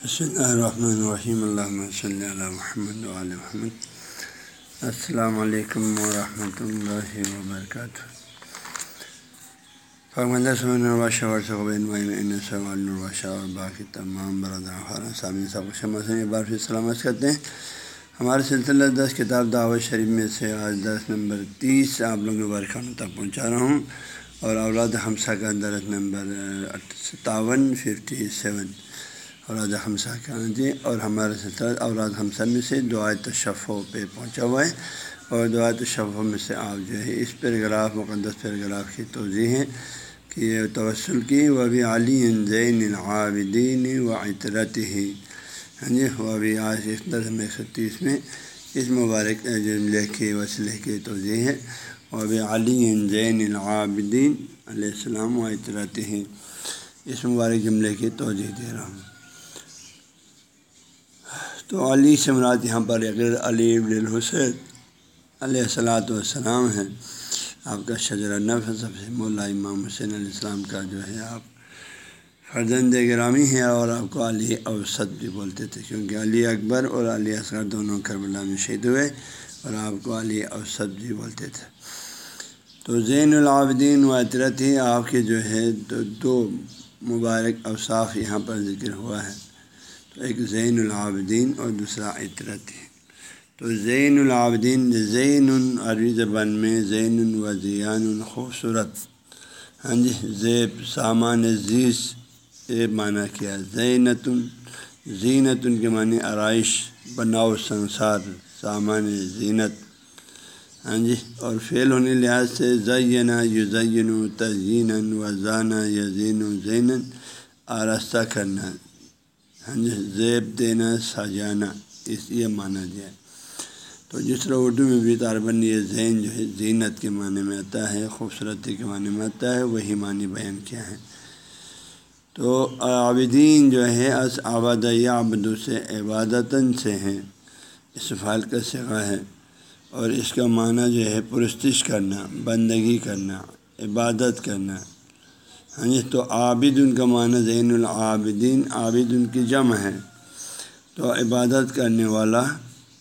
الرحمن الرحیم اللہ صلی اللہ محمد علیہ محمد السلام علیکم ورحمۃ اللہ وبرکاتہ اور باقی تمام برادر خارہ سامع سب بار پھر سلامت کرتے ہیں ہمارے سلسلہ دس کتاب دعوت شریف میں سے آج دس نمبر تیس آپ لوگوں برخانوں تک پہنچا رہا ہوں اور اولاد حمسہ کا درخت نمبر ستاون ففٹی سیون اولاد حمسہ کا جی اور ہمارے سلسلہ اولاد حمسہ میں سے دعائے تشفوں پہ پہنچا ہوا ہے اور دعائے تشفوں میں سے آپ جو ہے اس پیراگراف، مقدس پیراگراف کی توضیع ہے کہ توسل کی وہ بھی علی زین العابدین و عطرت ہی ہاں جی وہ بھی آج اس درس میں ایک سو تیس میں اس مبارک جملے کے وسیلے کی توضیع ہے وہ علی زین العابدین علیہ السلام و عطرت ہی اس مبارک جملے کی توجہ دے رہا ہوں۔ تو علی سے مراد یہاں پر اگر علی الحسین علیہ السلاۃ والسلام ہے آپ کا شجر نف سب سے مولا امام حسین علیہ السلام کا جو ہے، آپ فرزند گرامی ہیں اور آپ کو علی اوسط بھی بولتے تھے، کیونکہ علی اکبر اور علی اصغر دونوں کربلا میں شہید ہوئے اور آپ کو علی اوسط بھی بولتے تھے۔ تو زین العابدین و اطرت ہی آپ کے جو ہے، دو مبارک اوصاف یہاں پر ذکر ہوا ہے۔ تو ایک زین العابدین اور دوسرا عطرت ہے۔ تو زین العابدین زین عربی زبان میں زین و زیان خوبصورت۔ ہاں جی زیب، سامان زیز ایب معنی کیا؟ زینت زینت کے معنی آرائش، بناؤ سنسار، سامان زینت۔ ہاں جی اور فعل ہونے لحاظ سے زینہ یو زین و تزین و زانہ یزین و زین آراستہ کرنا۔ ہاں جی زیب دینا سجانا، اس یہ مانا جائے تو جس طرح اردو میں بھی طالباً یہ ذہن جو ہے، زینت کے معنی میں آتا ہے، خوبصورتی کے معنی میں آتا ہے، وہی معنی بیان کیا ہے۔ تو عابدین جو ہے اس آباد آبدو سے عبادتاً سے ہیں، اس فعال کا سگا ہے۔ اور اس کا معنی جو ہے، پرستش کرنا، بندگی کرنا، عبادت کرنا۔ ہاں جی تو عابد ان کا معنی زین العابدین عابد ان کی جمع ہے۔ تو عبادت کرنے والا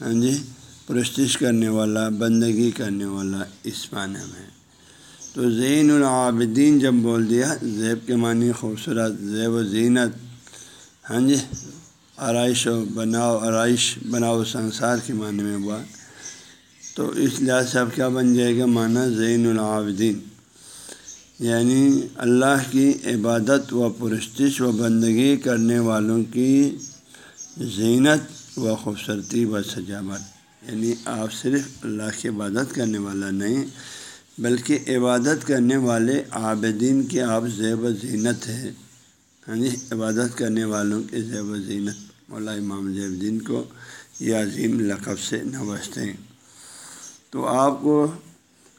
ہاں جی پرستش کرنے والا، بندگی کرنے والا اس معنی میں تو زین العابدین جب بول دیا، زیب کے معنی خوبصورت، زیب و زینت ہاں جی آرائش و بناؤ، آرائش، بناؤ سنسار کے معنی میں ہوا۔ تو اس لحاظ سے اب کیا بن جائے گا معنی زین العابدین؟ یعنی اللہ کی عبادت و پرستش و بندگی کرنے والوں کی زینت و خوبصورتی و سجاوٹ یعنی آپ صرف اللہ کی عبادت کرنے والا نہیں، بلکہ عبادت کرنے والے عابدین کے آپ زیب و زینت ہے ہاں جی یعنی عبادت کرنے والوں کے زیب و زینت۔ مولا امام زیب الدین کو یہ عظیم لقب سے نوازتے ہیں۔ تو آپ کو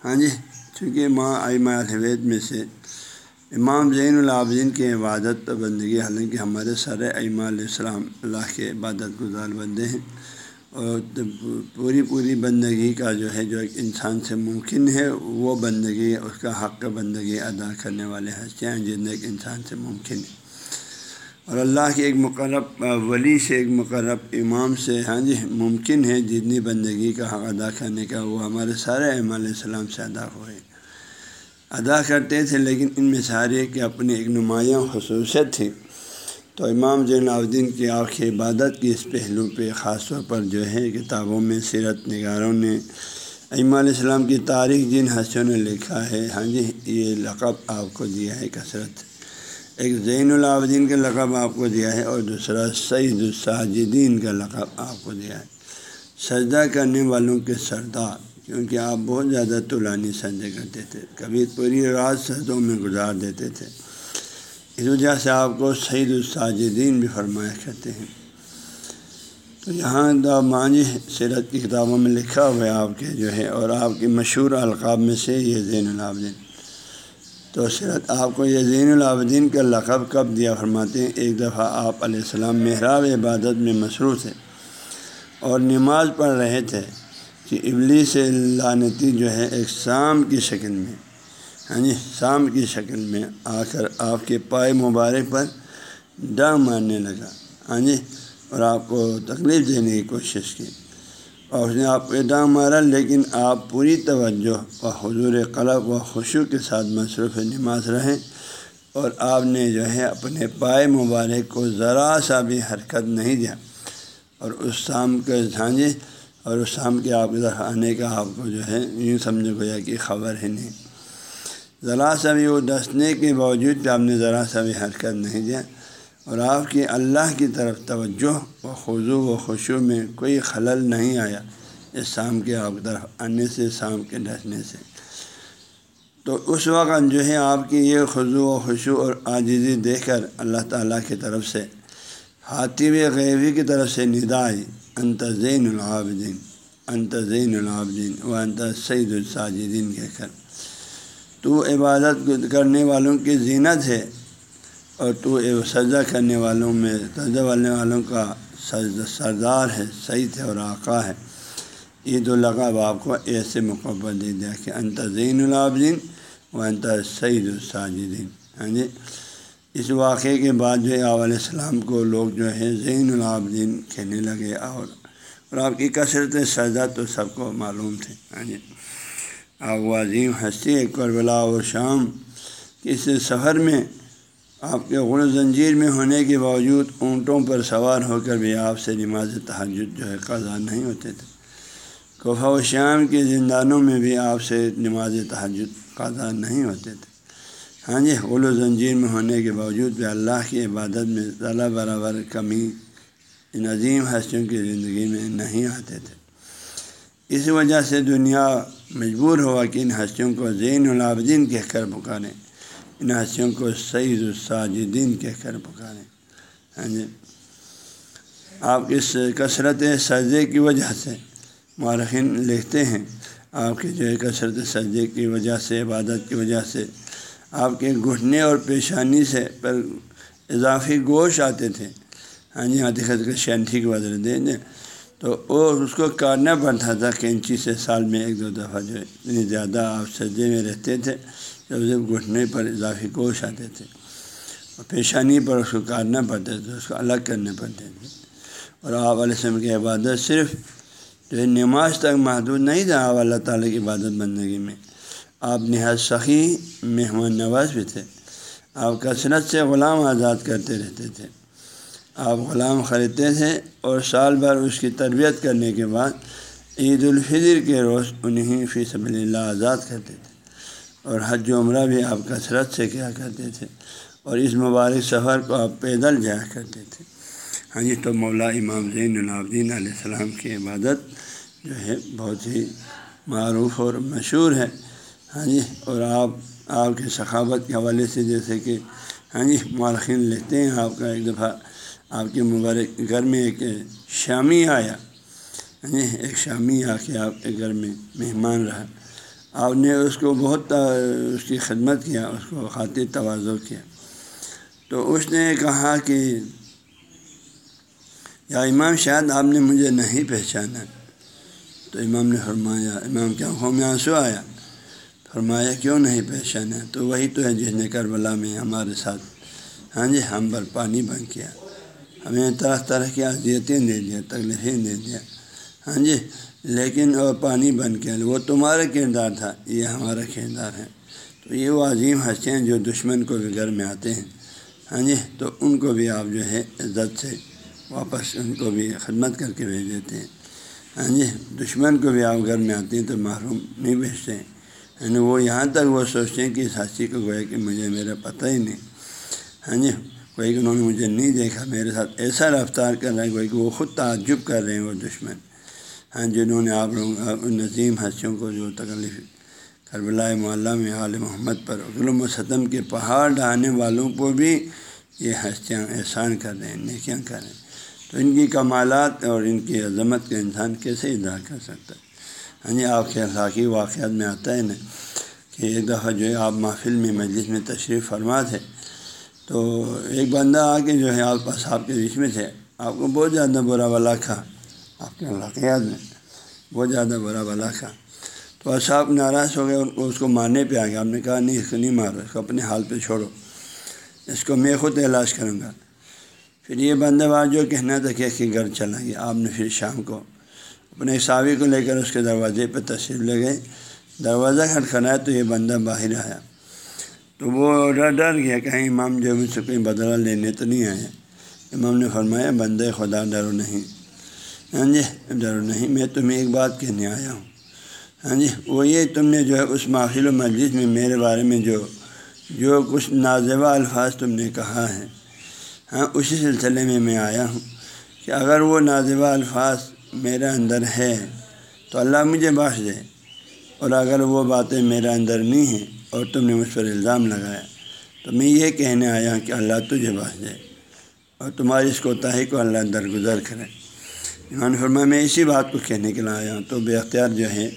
ہاں جی چونکہ ماں آئمہ الوید میں سے امام زین العابدین کی عبادت بندگی حالانکہ ہمارے سارے ائمہ علیہ السلام اللہ کے عبادت گزار بندے ہیں اور پوری پوری بندگی کا جو ہے جو ایک انسان سے ممکن ہے وہ بندگی اس کا حق بندگی ادا کرنے والے ہستیاں جن ایک انسان سے ممکن ہے۔ اور اللہ کے ایک مقرب ولی سے ایک مقرب امام سے ہاں جی ممکن ہے جتنی بندگی کا حق ادا کرنے کا، وہ ہمارے سارے ام علیہ السلام سے ادا ہوئے۔ ادا کرتے تھے، لیکن ان میں سارے کی اپنی ایک نمایاں خصوصیت تھی۔ تو امام زین العابدین کی آخ عبادت کی اس پہلو پہ خاص طور پر جو ہے، کتابوں میں، سیرت نگاروں نے امہ علیہ السلام کی تاریخ جن ہنسیوں نے لکھا ہے ہاں جی یہ لقب آپ کو دیا ہے، کثرت۔ ایک زین العابدین کا لقب آپ کو دیا ہے اور دوسرا سعید الساجدین کا لقب آپ کو دیا ہے۔ سجدہ کرنے والوں کے سردار، کیونکہ آپ بہت زیادہ طولانی سجدے کرتے تھے، کبھی پوری رات سجدوں میں گزار دیتے تھے۔ اس وجہ سے آپ کو سعید الساجدین بھی فرمایا کرتے ہیں۔ تو یہاں دا مانجی سیرت کی کتابوں میں لکھا ہوا ہے آپ کے جو ہے، اور آپ کے مشہور القاب میں سے یہ زین العابدین۔ تو سیرت آپ کو یہ زین العابدین کا لقب کب دیا فرماتے ہیں؟ ایک دفعہ آپ علیہ السلام محراب عبادت میں مصروف تھے اور نماز پڑھ رہے تھے کہ ابلی سے لانتی جو ہے ایک شام کی شکل میں ہاں جی شام کی شکل میں آ کر آپ کے پائے مبارک پر ڈا مارنے لگا ہاں جی اور آپ کو تکلیف دینے کی کوشش کی۔ اور اس نے آپ کو ادام مارا، لیکن آپ پوری توجہ و حضور قلب و خوشو کے ساتھ مصروف نماز رہیں اور آپ نے جو ہے اپنے پائے مبارک کو ذرا سا بھی حرکت نہیں دیا اور اس شام کے جھانجے اور اس شام کے آپ ادھر آنے کا آپ کو جو ہے یوں سمجھو گویا کہ خبر ہے نہیں۔ ذرا سا بھی وہ دسنے کے باوجود بھی آپ نے ذرا سا بھی حرکت نہیں دیا۔ اور آپ کی اللہ کی طرف توجہ و خضو و خوشو میں کوئی خلل نہیں آیا اس شام کے آپ طرف، آنے سے، شام کے ڈسنے سے۔ تو اس وقت جو ہے آپ کی یہ خضو و خوشو اور عاجزی دیکھ کر اللہ تعالیٰ کی طرف سے، ہاتھی غیبی کی طرف سے ندائی انت زین العابدین، انت زین العابدین و انت سعید الساجدین کہہ کر۔ تو عبادت کرنے والوں کی زینت ہے اور تو سجدہ کرنے والوں میں سجدہ والنے والوں کا سردار ہے، سعید ہے اور آقا ہے۔ عید القاب آپ کو ایسے مقبر دے دیا کہ انت زین العابدین و انت سعید الساجدین۔ ہاں جی؟ اس واقعے کے بعد جو ہے علیہ السلام کو لوگ جو ہے، زین العابدین کہنے لگے اور اور آپ کی کثرت سجدہ تو سب کو معلوم تھے۔ ہاں جی؟ آپ عظیم ہستی کربلا و شام، اس سفر میں آپ کے غل زنجیر میں ہونے کے باوجود اونٹوں پر سوار ہو کر بھی آپ سے نماز تحجد جو ہے قضا نہیں ہوتے تھے۔ کوفہ و شام کے زندانوں میں بھی آپ سے نماز تحجد قضا نہیں ہوتے تھے۔ ہاں جی غل و زنجیر میں ہونے کے باوجود بھی اللہ کی عبادت میں ذرا برابر کمی ان عظیم ہستیوں کی زندگی میں نہیں آتے تھے۔ اس وجہ سے دنیا مجبور ہوا کہ ان ہستیوں کو زین العابدین کہہ کر پکاریں۔ ان ہستیوں کو سعید الساجدین کہہ کر پکاریں ہاں جی یعنی آپ اس کثرت سجدے کی وجہ سے مارخین لکھتے ہیں۔ آپ کی جو ہے کثرت سجدے کی وجہ سے، عبادت کی وجہ سے آپ کے گھٹنے اور پیشانی سے پر اضافی گوشت آتے تھے۔ ہاں جی ہاتھی خط کے شینٹھی کے وجہ دیں دیں تو وہ اس کو کاٹنا پڑتا تھا کینچی سے سال میں ایک دو دفعہ جو ہے اتنی زیادہ آپ سجے میں رہتے تھے۔ جب جب گھٹنے پر اضافی گوشت آتے تھے اور پیشانی پر اس کو کاٹنا پڑتا تھا، اس کو الگ کرنے پڑتے تھے اور آپ علیہ السلام کی عبادت صرف جو ہے نماز تک محدود نہیں تھا، آپ اللہ تعالیٰ کی عبادت بندگی میں۔ آپ نہایت سخی، مہمان نواز بھی تھے۔ آپ کثرت سے غلام آزاد کرتے رہتے تھے۔ آپ غلام خریدتے تھے اور سال بھر اس کی تربیت کرنے کے بعد عید الفطر کے روز انہیں فی صبی اللہ آزاد کرتے تھے۔ اور حج عمرہ بھی آپ کثرت سے کیا کرتے تھے اور اس مبارک سفر کو آپ پیدل جایا کرتے تھے۔ ہاں جی تو مولا امام زین العابدین علیہ السلام کی عبادت جو ہے بہت ہی معروف اور مشہور ہے۔ ہاں جی اور آپ آپ کے ثقافت کے حوالے سے جیسے کہ ہاں جی مارخین لکھتے ہیں۔ آپ کا ایک دفعہ آپ کے مبارک گھر میں ایک شامی آیا۔ ہاں جی ایک شامی آ کے آپ کے گھر میں مہمان رہا۔ آپ نے اس کو بہت اس کی خدمت کیا، اس کو خاطر توازو کیا۔ تو اس نے کہا کہ، یا امام شاید آپ نے مجھے نہیں پہچانا۔ تو امام نے فرمایا، امام کیا ہوم آنسو آیا؟ فرمایا، کیوں نہیں پہچانا؟ تو وہی تو ہے جس نے کربلا میں ہمارے ساتھ ہاں جی ہم پر پانی بن کیا ہمیں طرح طرح کی اذیتیں دے دیا، تکلیفیں دے دیا۔ ہاں جی لیکن وہ پانی بن کے وہ تمہارا کردار تھا، یہ ہمارا کردار ہے۔ تو یہ وہ عظیم ہنستے ہیں جو دشمن کو بھی گھر میں آتے ہیں۔ ہاں جی؟ تو ان کو بھی آپ جو ہے عزت سے واپس ان کو بھی خدمت کر کے بھیج دیتے ہیں۔ ہاں جی؟ دشمن کو بھی آپ گھر میں آتے ہیں تو محروم نہیں بھیجتے ہیں۔ یعنی وہ یہاں تک وہ سوچتے ہیں کہ اس ہنسی کو گویا کہ مجھے میرا پتہ ہی نہیں۔ ہاں جی؟ کوئی کہ انہوں نے مجھے نہیں دیکھا، میرے ساتھ ایسا رفتار کر رہا ہے کوئی کہ وہ خود تعجب کر رہے ہیں وہ دشمن۔ ہاں جنہوں نے آپ لوگ نظیم ہنسیوں کو جو تکلیف کربلا معلّہ میں عال محمد پر غلوم و ستم کے پہاڑ ڈھانے والوں کو بھی یہ ہستیاں احسان کر رہے ہیں، نیکیاں کر رہے ہیں۔ تو ان کی کمالات اور ان کی عظمت کا انسان کیسے ادا کر سکتا ہے؟ ہاں جی آپ کے اخلاقی واقعات میں آتا ہے نا کہ ایک دفعہ جو ہے آپ محفل میں مجلس میں تشریف فرما تھے۔ تو ایک بندہ آ کے جو ہے آپ پاس آپ کے بیچ میں تھے۔ آپ کو بہت زیادہ برا بلا کھا آپ کے علاقیات میں بہت زیادہ برا بلا کھا تو اصحاب ناراض ہو گئے اس کو مارنے پہ آ گیا آپ نے کہا، نہیں، اس کو نہیں مارو، اس کو اپنے حال پہ چھوڑو۔ اس کو میں خود علاج کروں گا۔ پھر یہ بندہ بار جو کہنا تھا کہ گھر چلا گیا، آپ نے پھر شام کو اپنے ساوی کو لے کر اس کے دروازے پہ تشریف لے گئے۔ دروازہ کھٹکھنایا تو یہ بندہ باہر آیا۔ تو وہ ڈر ڈر گیا کہیں امام جو مجھ سے کوئی بدلا لینے تو نہیں آیا۔ امام نے فرمایا، بندے خدا ڈرو نہیں۔ ہاں جی ڈرو نہیں، میں تمہیں ایک بات کہنے آیا ہوں۔ ہاں جی وہ یہ تم نے جو ہے اس ماخل و مسجد میں میرے بارے میں جو جو کچھ نازیبہ الفاظ تم نے کہا ہے ہاں اسی سلسلے میں میں آیا ہوں کہ اگر وہ نازیبہ الفاظ میرے اندر ہے تو اللہ مجھے باش دے، اور اگر وہ باتیں میرے اندر نہیں ہیں اور تم نے مجھ پر الزام لگایا، تو میں یہ کہنے آیا ہوں کہ اللہ تجھے باش دے، اور تمہاری اس کوتاہی کو اللہ درگزر کرے۔ ایمان فرما میں اسی بات کو کہنے کے لیے آیا ہوں۔ تو بے اختیار جو ہے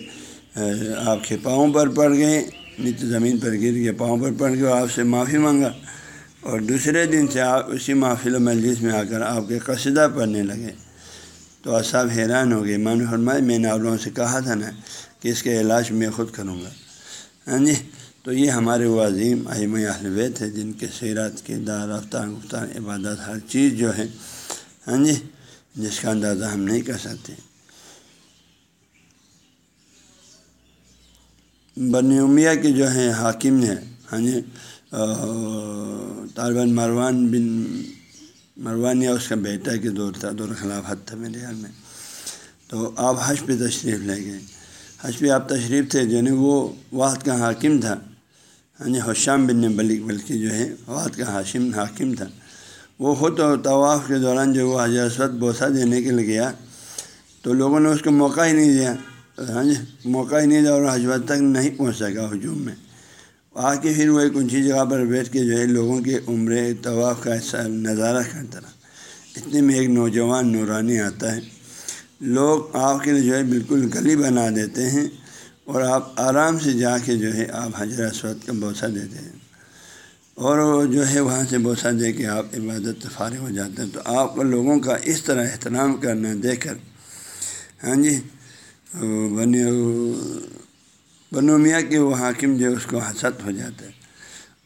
آپ کے پاؤں پر پڑ گئے، نیچے زمین پر گر گئے پاؤں پر پڑ گئے آپ سے معافی مانگا۔ اور دوسرے دن سے آپ اسی محفل و مجلس میں آ کر آپ کے قصدہ پڑھنے لگے۔ تو اصاب حیران ہو گئے۔ مان فرمائے، میں نے آپ لوگوں سے کہا تھا نا کہ اس کے علاج میں خود کروں گا۔ ہاں جی تو یہ ہمارے وہ عظیم اہم اہلویت ہے جن کے سیرت کے دار رفتار گفتار عبادت ہر چیز جو ہے۔ ہاں جی جس کا اندازہ ہم نہیں کر سکتے۔ بنیومیہ کے جو ہیں حاکم ہیں ہاں جی طالباً مروان بن مروان یا اس کا بیٹا کے دور تھا، دور خلافت تھا میرے خیال میں۔ تو آپ حج پہ تشریف لے گئے۔ حج پہ آپ تشریف تھے جو ہے وہ وقت کا حاکم تھا۔ ہاں جی حشام بن بلک بلکہ جو ہے وقت کا حاشم، حاکم تھا۔ وہ خود طواف کے دوران جو وہ حضرت بوسہ دینے کے لیے گیا، تو لوگوں نے اس کو موقع ہی نہیں دیا۔ ہاں جی موقع ہی نہیں دیا اور حجوت تک نہیں پہنچ سکا ہجوم میں۔ آ کے پھر وہ ایک اونچی جگہ پر بیٹھ کے جو ہے لوگوں کے عمر طواف کا ایسا نظارہ کرتا رہا۔ اتنے میں ایک نوجوان نورانی آتا ہے۔ لوگ آپ کے لیے جو ہے بالکل گلی بنا دیتے ہیں اور آپ آرام سے جا کے جو ہے آپ حضرت اسود کا بوسہ دیتے ہیں۔ اور وہ جو ہے وہاں سے بوسہ دے کے آپ عبادت فارغ ہو جاتے ہیں تو آپ کو لوگوں کا اس طرح احترام کرنا دیکھ کر۔ ہاں جی بنی بنو میاں کے وہ حاکم جو اس کو حسد ہو جاتا ہے۔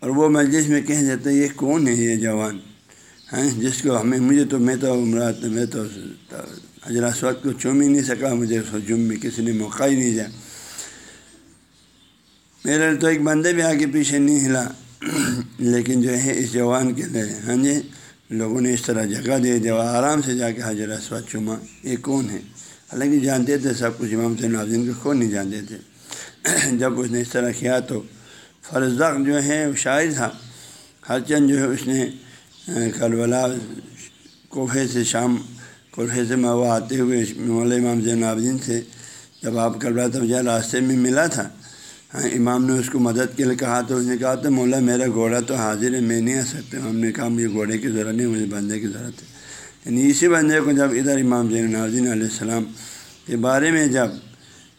اور وہ مجلس میں کہہ دیتا ہے یہ کون ہے یہ جوان؟ ہیں جس کو ہمیں، مجھے تو میں تو عمرات میں تو حضرت وقت کو چوم ہی نہیں سکا، مجھے اس جم میں کسی نے موقع ہی نہیں دیا۔ میرے تو ایک بندے بھی آگے پیچھے نہیں ہلا۔ لیکن جو ہے، اس جوان کے لیے ہاں جی؟ لوگوں نے اس طرح جگہ دے جو آرام سے جا کے حضرت اسود چوما یہ کون ہے؟ حالانکہ جانتے تھے، سب کچھ امام سے ناظرین کو کون نہیں جانتے تھے۔ جب اس نے اس طرح کیا تو فرزق جو ہے، وہ شاعر تھا۔ ہر چند جو ہے، اس نے کربلا کوفے سے شام، کوفے سے موا آتے ہوئے مولا امام زین العابدین سے جب آپ کربلا تب جا راستے میں ملا تھا۔ ہاں امام نے اس کو مدد کے لیے کہا تو اس نے کہا تو مولا میرا گھوڑا تو حاضر ہے، میں نہیں آ سکتا۔ ہم نے کہا مجھے گھوڑے کی ضرورت نہیں، مجھے بندے کی ضرورت ہے۔ یعنی اسی بندے کو جب ادھر امام زین العابدین علیہ السلام کے بارے میں جب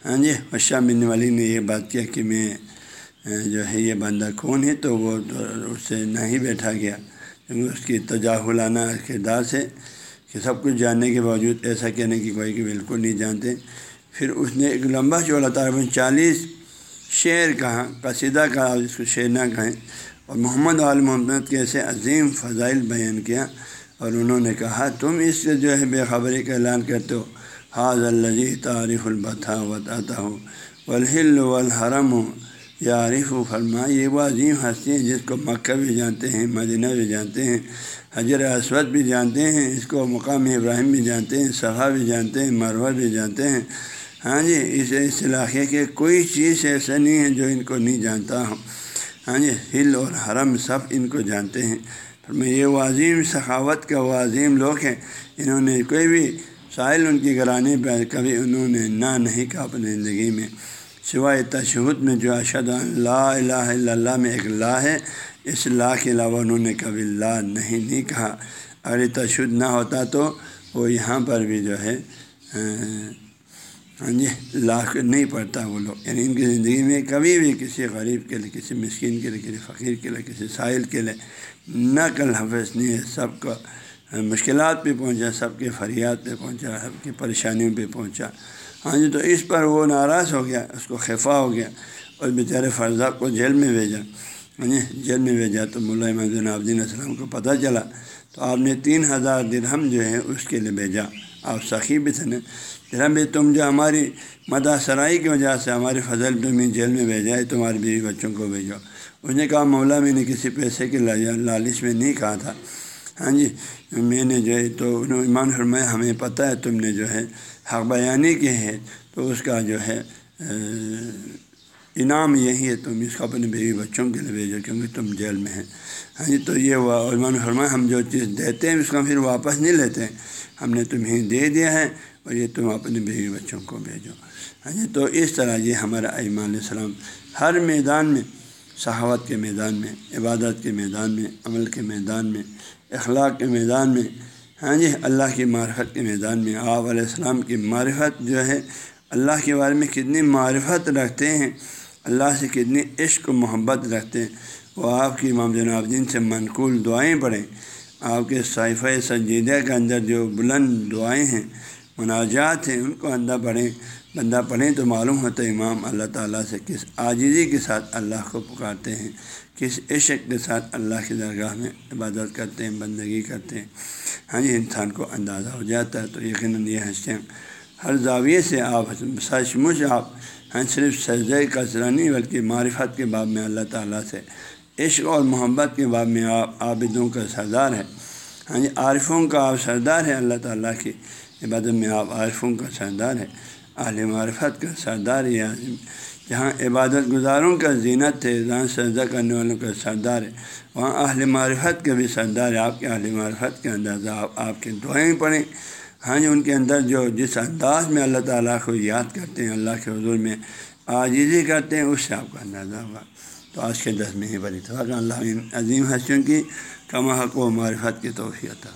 ہاں جی اشہ بن والی نے یہ بات کیا کہ میں جو ہے، یہ بندہ کون ہے، تو وہ اس سے نہیں بیٹھا گیا۔ کیونکہ اس کی تجاہلانہ کردار سے کہ سب کچھ جاننے کے باوجود ایسا کہنے کی کوئی کہ بالکل نہیں جانتے۔ پھر اس نے ایک لمبا چولا تقریباً چالیس شعر کہا قصیدہ کہا جس کو شعر نہ کہیں۔ اور محمد عال محمد کے ایسے عظیم فضائل بیان کیا اور انہوں نے کہا، تم اس سے جو ہے بے خبری کا اعلان کرتے ہو۔ حاض الجی تعریف البتھا وطاطا ہو۔ والحل والحرم ہو یا عارف و فرما یہ وہ عظیم ہستی ہیں جس کو مکہ بھی جانتے ہیں، مدینہ بھی جانتے ہیں، حجر اسود بھی جانتے ہیں، اس کو مقام ابراہیم بھی جانتے ہیں صفحہ بھی جانتے ہیں، مروہ بھی جانتے ہیں۔ ہاں جی اس اس علاقے کے کوئی چیز ایسا نہیں ہے جو ان کو نہیں جانتا ہوں ہاں جی ہل اور حرم سب ان کو جانتے ہیں۔ میں یہ وہ عظیم سخاوت کا وہ عظیم لوگ ہیں۔ انہوں نے کوئی بھی ساحل ان کی گرانے پہ کبھی انہوں نے نہ نہیں کہا اپنی زندگی میں۔ سوائے تشہد میں جو اشد لا الہ الا اللہ میں ایک لا ہے، اس لا کے علاوہ انہوں نے کبھی لا نہیں نہیں کہا۔ اگر یہ تشہد نہ ہوتا تو وہ یہاں پر بھی جو ہے ہاں جی لا نہیں پڑھتا وہ لوگ۔ یعنی ان کی زندگی میں کبھی بھی کسی غریب کے لیے کسی مسکین کے لیے کسی فقیر کے لیے کسی ساحل کے لیے نہ کل حفظ نہیں ہے سب کا مشکلات پہ پہنچا، سب کے فریاد پہ پہنچا، سب کی پریشانیوں پہ پہنچا۔ ہاں جی تو اس پر وہ ناراض ہو گیا، اس کو خفا ہو گیا اور بیچارے فرضہ کو جیل میں بھیجا۔ ہاں جی جیل میں بھیجا تو ملا محدود عابدین السلام کو پتہ چلا۔ تو آپ نے تین ہزار درہم جو ہے اس کے لیے بھیجا۔ آپ سخی بھی تھے رب بھی تم جو ہماری مدح سرائی کی وجہ سے ہماری فضل تمہیں جیل میں بھیجا ہے تمہارے بیوی بچوں کو بھیجو۔ اس نے کہا، مولا میں نے کسی پیسے کے لالچ میں نہیں کہا تھا۔ ہاں جی میں نے جو ہے تو ایمان فرمایا، ہمیں پتہ ہے تم نے جو ہے حق بیانی کی ہے۔ تو اس کا جو ہے انعام یہی ہے، تم اس کو اپنے بیوی بچوں کے لیے بھیجو کیونکہ تم جیل میں ہیں۔ ہاں جی تو یہ ہوا۔ علمان فرمایا، ہم جو چیز دیتے ہیں، اس کو پھر واپس نہیں لیتے۔ ہیں ہم نے تمہیں دے دیا ہے اور یہ تم اپنے بیوی بچوں کو بھیجو۔ ہاں جی تو اس طرح یہ ہمارا ایمان علیہ السلام ہر میدان میں، صحاوت کے میدان میں، عبادت کے میدان میں، عمل کے میدان میں، اخلاق کے میدان میں ہاں جی اللہ کی معرفت کے میدان میں، آپ علیہ السلام کی معرفت جو ہے، اللہ کے بارے میں کتنی معرفت رکھتے ہیں۔ اللہ سے کتنی عشق و محبت رکھتے ہیں۔ وہ آپ کی امام جناب دین سے منقول دعائیں پڑھیں، آپ کے صحیفہ سنجیدہ کے اندر جو بلند دعائیں ہیں، مناجات ہیں، ان کو اندر پڑھیں۔ بندہ پڑھیں تو معلوم ہوتا ہے امام اللہ تعالیٰ سے کس عاجزی کے ساتھ اللہ کو پکارتے ہیں، کس عشق کے ساتھ اللہ کی درگاہ میں عبادت کرتے ہیں، بندگی کرتے ہیں۔ ہاں جی انسان کو اندازہ ہو جاتا ہے تو یقیناً یہ ہنستے ہر زاویے سے آپ سچ مچ آپ ہاں صرف سجدہ کثرہ نہیں، بلکہ معرفت کے باب میں اللہ تعالیٰ سے عشق اور محبت کے باب میں آپ عابدوں کا سردار ہے ہاں جی عارفوں کا آپ سردار ہے اللہ تعالیٰ کی عبادت میں آپ عارفوں کا سردار ہے اہل معرفت کا سردار ہے یعنی جہاں عبادت گزاروں کا زینت ہے، جہاں سجدہ کرنے والوں کا سردار ہے، وہاں اہل معرفت کا بھی سردار ہے۔ آپ کے اہل معرفت کے اندازہ آپ آپ کے دعائیں پڑھیں۔ ہاں جی ان کے اندر جو جس انداز میں اللہ تعالیٰ کو یاد کرتے ہیں، اللہ کے حضور میں عاجزی کرتے ہیں، اس سے آپ کا اندازہ ہوگا۔ تو آج کے دس میں ہی بڑی تھا اللہ عظیم حسین کی کما حق و معرفت کی توفیع تھا